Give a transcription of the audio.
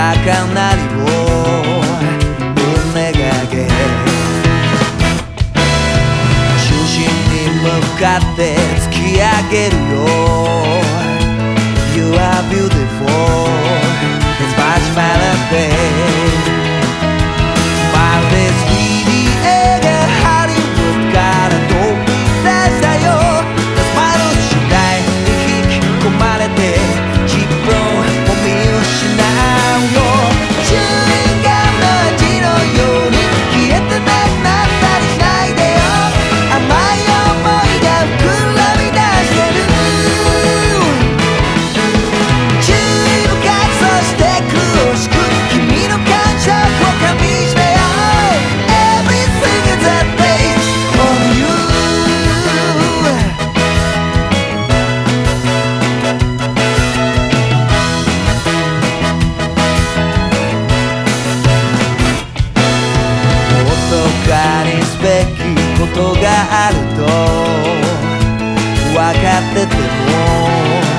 高鳴りを胸がけ中心に向かって突き上げるよ。You are beautiful. 彼すべきことがあると分かってても